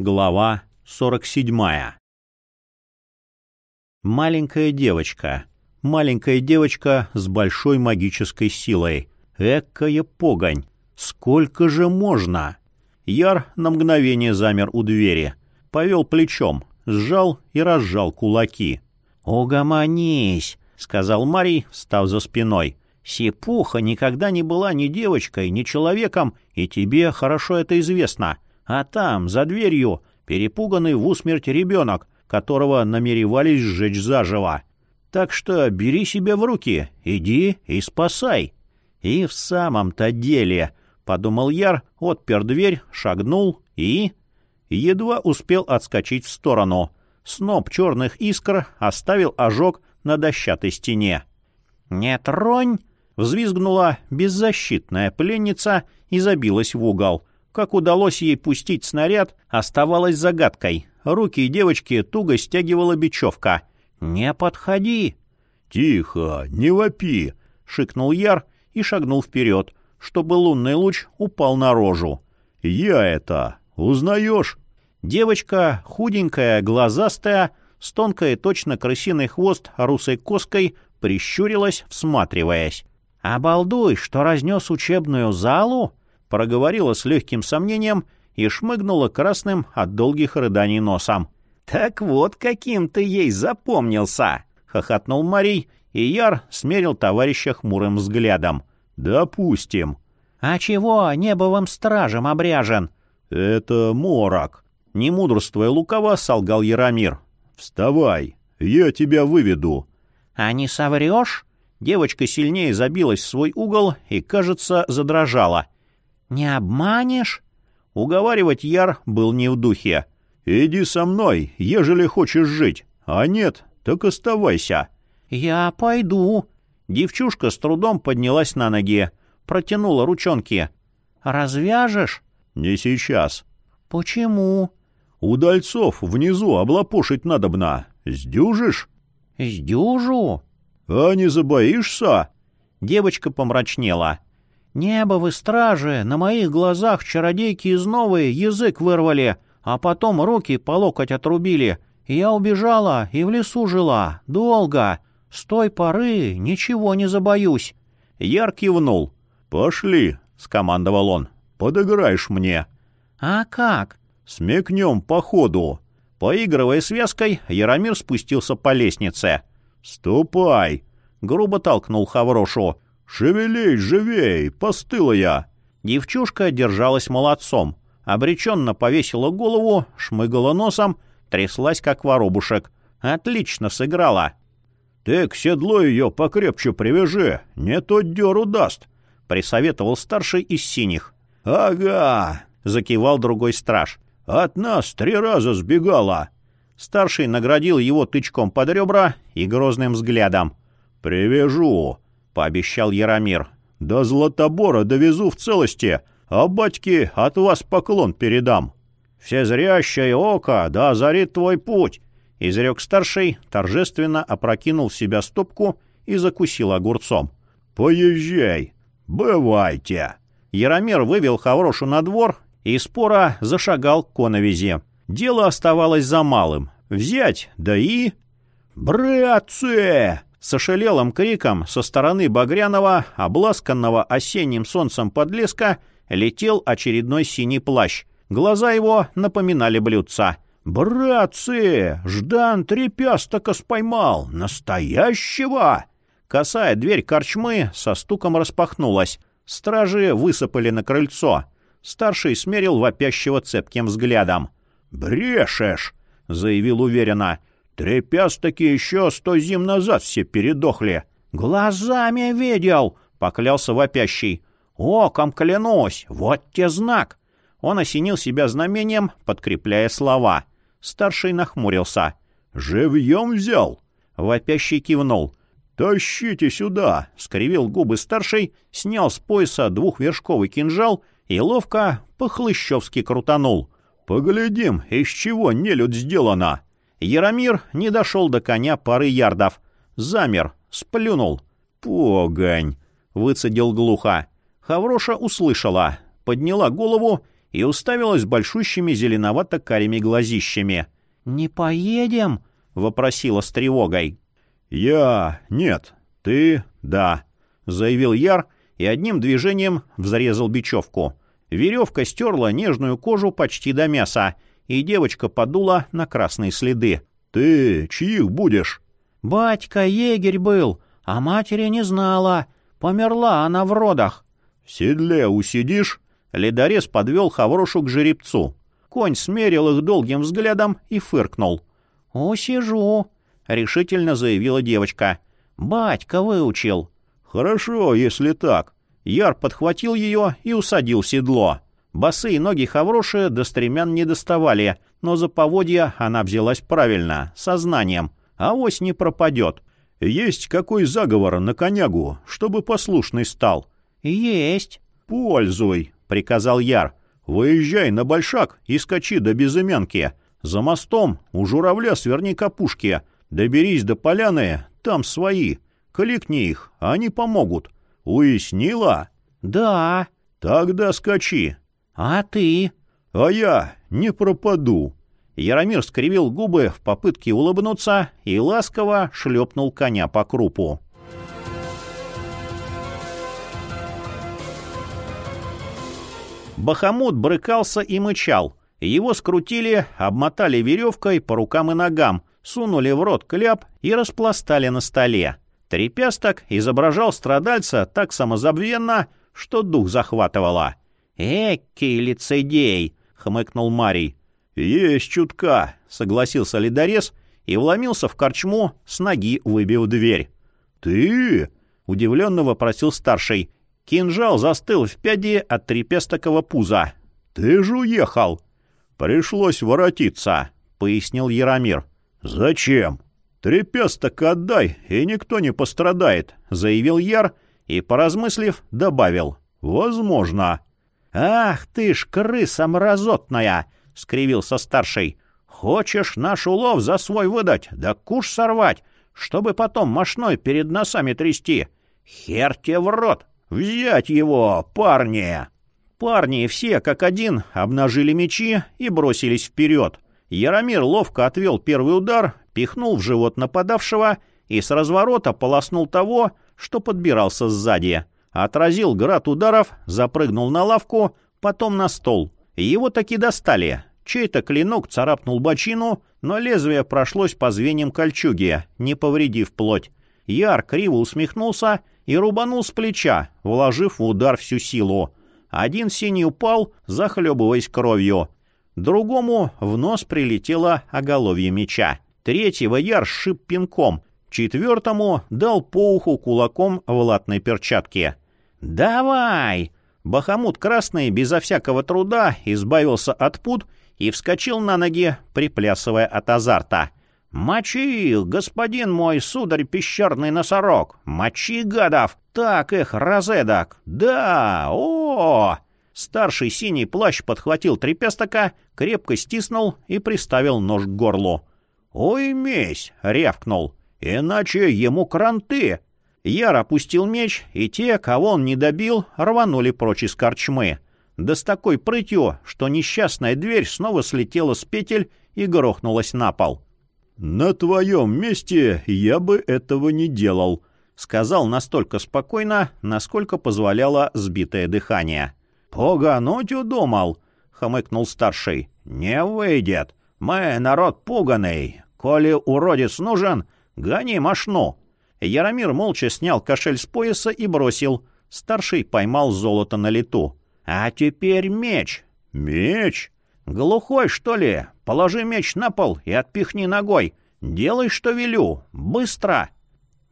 Глава 47 Маленькая девочка. Маленькая девочка с большой магической силой. Экая погонь. Сколько же можно? Яр на мгновение замер у двери. Повел плечом, сжал и разжал кулаки. «Угомонись!» — сказал Марий, встав за спиной. «Сипуха никогда не была ни девочкой, ни человеком, и тебе хорошо это известно. А там, за дверью, перепуганный в усмерть ребенок, которого намеревались сжечь заживо. Так что бери себя в руки, иди и спасай. И в самом-то деле, — подумал Яр, отпер дверь, шагнул и... Едва успел отскочить в сторону. Сноп черных искр оставил ожог на дощатой стене. «Не тронь!» — взвизгнула беззащитная пленница и забилась в угол. Как удалось ей пустить снаряд, оставалось загадкой. Руки девочки туго стягивала бечевка. «Не подходи!» «Тихо, не вопи!» — шикнул Яр и шагнул вперед, чтобы лунный луч упал на рожу. «Я это! Узнаешь?» Девочка, худенькая, глазастая, с тонкой точно крысиный хвост русой коской, прищурилась, всматриваясь. «Обалдуй, что разнес учебную залу?» — проговорила с легким сомнением и шмыгнула красным от долгих рыданий носом. «Так вот каким ты ей запомнился!» — хохотнул Марий, и Яр смерил товарища хмурым взглядом. «Допустим». «А чего небовым стражем обряжен?» «Это морок», — не мудрствуя лукаво солгал Яромир. «Вставай, я тебя выведу». «А не соврешь?» Девочка сильнее забилась в свой угол и, кажется, задрожала — «Не обманешь?» Уговаривать Яр был не в духе. «Иди со мной, ежели хочешь жить, а нет, так оставайся». «Я пойду». Девчушка с трудом поднялась на ноги, протянула ручонки. «Развяжешь?» «Не сейчас». «Почему?» «Удальцов внизу облапошить надобно. Сдюжишь?» «Сдюжу?» «А не забоишься?» Девочка помрачнела. Небо вы стражи, на моих глазах чародейки из новой язык вырвали, а потом руки по локоть отрубили. И я убежала и в лесу жила. Долго. С той поры ничего не забоюсь». Яр кивнул. «Пошли», — скомандовал он. «Подыграешь мне». «А как?» «Смекнем по ходу». Поигрывая связкой, Яромир спустился по лестнице. «Ступай!» — грубо толкнул Хаврошу. «Шевелись живей, постыла я!» Девчушка держалась молодцом. Обреченно повесила голову, шмыгала носом, тряслась, как воробушек. Отлично сыграла. «Ты к седлу ее покрепче привяжи, не то дёру даст», — присоветовал старший из синих. «Ага», — закивал другой страж. «От нас три раза сбегала». Старший наградил его тычком под ребра и грозным взглядом. «Привяжу», пообещал Яромир. «До Златобора довезу в целости, а батьке от вас поклон передам». «Всезрящее око да озарит твой путь!» — изрек старший, торжественно опрокинул в себя стопку и закусил огурцом. «Поезжай! Бывайте!» Яромир вывел Хаврошу на двор и спора зашагал к коновизе. Дело оставалось за малым — взять, да и... «Братцы!» С ошалелым криком со стороны Багряного, обласканного осенним солнцем подлеска, летел очередной синий плащ. Глаза его напоминали блюдца. «Братцы! Ждан трепястока споймал! Настоящего!» Косая дверь корчмы со стуком распахнулась. Стражи высыпали на крыльцо. Старший смерил вопящего цепким взглядом. «Брешешь!» — заявил уверенно. Трепяс-таки еще сто зим назад все передохли. Глазами видел, поклялся вопящий. Оком клянусь, вот те знак. Он осенил себя знамением, подкрепляя слова. Старший нахмурился. «Живьем взял?» Вопящий кивнул. «Тащите сюда!» — скривил губы старший, снял с пояса двухвершковый кинжал и ловко по-хлыщевски крутанул. «Поглядим, из чего нелюдь сделана!» Яромир не дошел до коня пары ярдов. Замер, сплюнул. «Погонь!» — выцедил глухо. Хавроша услышала, подняла голову и уставилась большущими зеленовато-карими глазищами. «Не поедем?» — вопросила с тревогой. «Я... нет. Ты... да», — заявил Яр и одним движением взрезал бечевку. Веревка стерла нежную кожу почти до мяса, и девочка подула на красные следы. «Ты чьих будешь?» «Батька егерь был, а матери не знала. Померла она в родах». «В седле усидишь?» Ледорез подвел Хаврошу к жеребцу. Конь смерил их долгим взглядом и фыркнул. «Усижу», — решительно заявила девочка. «Батька выучил». «Хорошо, если так». Яр подхватил ее и усадил в седло. Босые ноги Хавроши до стремян не доставали, но за поводья она взялась правильно, сознанием. Авось не пропадет. «Есть какой заговор на конягу, чтобы послушный стал?» «Есть». «Пользуй», — приказал Яр. «Выезжай на большак и скачи до безымянки. За мостом у журавля сверни капушки. Доберись до поляны, там свои. Кликни их, они помогут. Уяснила?» «Да». «Тогда скачи». «А ты?» «А я не пропаду». Яромир скривил губы в попытке улыбнуться и ласково шлепнул коня по крупу. Бахамут брыкался и мычал. Его скрутили, обмотали веревкой по рукам и ногам, сунули в рот кляп и распластали на столе. Трепясток изображал страдальца так самозабвенно, что дух захватывало. «Экий лицедей!» — хмыкнул Марий. «Есть чутка», — согласился ледорез и вломился в корчму, с ноги выбив дверь. «Ты?» — удивленно вопросил старший. Кинжал застыл в пяди от трепестокого пуза. «Ты же уехал!» «Пришлось воротиться», — пояснил Яромир. «Зачем?» «Трепесток отдай, и никто не пострадает», — заявил Яр и, поразмыслив, добавил. «Возможно». «Ах ты ж крыса мразотная!» — скривился старший. «Хочешь наш улов за свой выдать, да куш сорвать, чтобы потом мошной перед носами трясти? Хер тебе в рот! «Взять его, парни!» Парни все, как один, обнажили мечи и бросились вперед. Яромир ловко отвел первый удар, пихнул в живот нападавшего и с разворота полоснул того, что подбирался сзади. Отразил град ударов, запрыгнул на лавку, потом на стол. Его таки достали. Чей-то клинок царапнул бочину, но лезвие прошлось по звеньям кольчуги, не повредив плоть. Яр криво усмехнулся и рубанул с плеча, вложив в удар всю силу. Один синий упал, захлебываясь кровью. Другому в нос прилетело оголовье меча. Третьего яр сшиб пинком. Четвертому дал по уху кулаком в латной перчатке. «Давай!» Бахамут Красный безо всякого труда избавился от пут и вскочил на ноги, приплясывая от азарта. «Мочи господин мой, сударь пещерный носорог! Мочи, гадов! Так их, розедок! Да! о, Старший синий плащ подхватил трепестака, крепко стиснул и приставил нож к горлу. «Ой, месть!» — рявкнул. «Иначе ему кранты!» Яр опустил меч, и те, кого он не добил, рванули прочь из корчмы. Да с такой прытью, что несчастная дверь снова слетела с петель и грохнулась на пол. «На твоем месте я бы этого не делал», — сказал настолько спокойно, насколько позволяло сбитое дыхание. «Пугануть удумал», — хмыкнул старший. «Не выйдет. Мы народ пуганый. Коли уродец нужен, гони мошну». Яромир молча снял кошель с пояса и бросил. Старший поймал золото на лету. «А теперь меч». «Меч?» «Глухой, что ли? Положи меч на пол и отпихни ногой. Делай, что велю. Быстро!»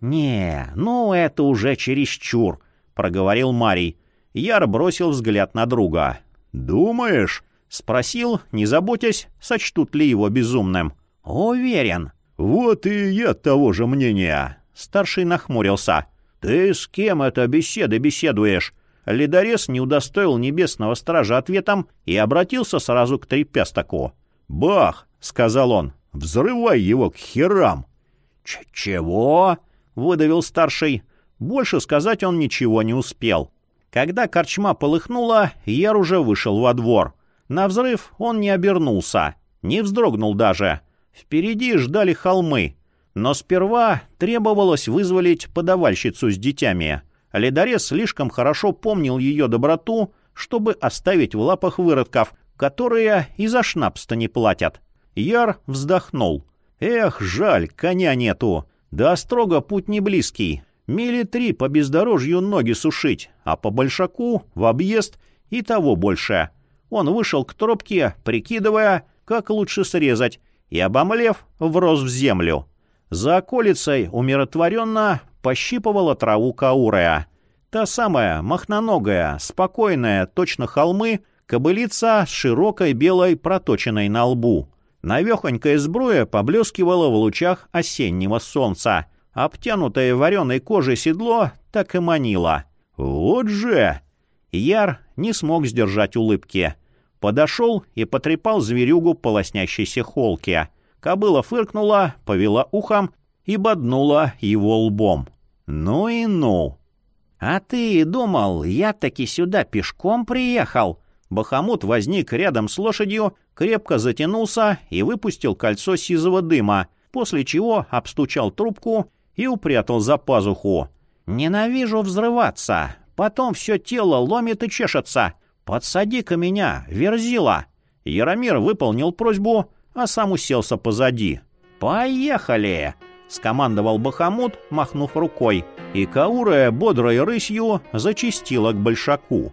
«Не, ну это уже чересчур», — проговорил Марий. Яр бросил взгляд на друга. «Думаешь?» — спросил, не заботясь, сочтут ли его безумным. «Уверен». «Вот и я того же мнения». Старший нахмурился. «Ты с кем это беседы беседуешь?» Ледорез не удостоил небесного стража ответом и обратился сразу к трепястаку. «Бах!» — сказал он. «Взрывай его к херам!» Ч «Чего?» — выдавил старший. Больше сказать он ничего не успел. Когда корчма полыхнула, Яр уже вышел во двор. На взрыв он не обернулся, не вздрогнул даже. Впереди ждали холмы. Но сперва требовалось вызволить подавальщицу с детьми. Ледорез слишком хорошо помнил ее доброту, чтобы оставить в лапах выродков, которые и за шнапс-то не платят. Яр вздохнул. «Эх, жаль, коня нету. Да строго путь не близкий. Мили три по бездорожью ноги сушить, а по большаку в объезд и того больше. Он вышел к тропке, прикидывая, как лучше срезать, и, обомлев, врос в землю. За околицей умиротворенно пощипывала траву каурая. Та самая, махноногая, спокойная, точно холмы, кобылица с широкой белой проточенной на лбу. Навехонькая сбруя поблескивала в лучах осеннего солнца. Обтянутое вареной кожей седло так и манило. «Вот же!» Яр не смог сдержать улыбки. Подошел и потрепал зверюгу по лоснящейся холке. Кобыла фыркнула, повела ухом и боднула его лбом. «Ну и ну!» «А ты думал, я таки сюда пешком приехал?» Бахамут возник рядом с лошадью, крепко затянулся и выпустил кольцо сизого дыма, после чего обстучал трубку и упрятал за пазуху. «Ненавижу взрываться. Потом все тело ломит и чешется. Подсади-ка меня, верзила!» Яромир выполнил просьбу, а сам уселся позади. «Поехали!» — скомандовал Бахамут, махнув рукой, и Каурая бодрой рысью зачистила к большаку.